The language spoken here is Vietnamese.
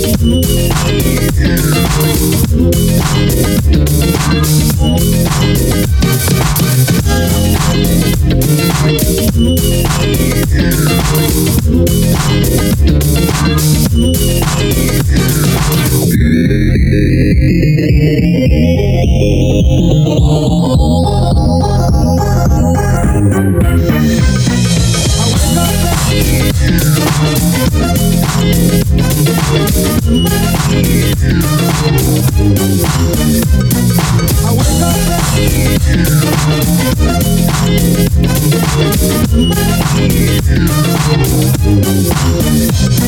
Oh, I wake up.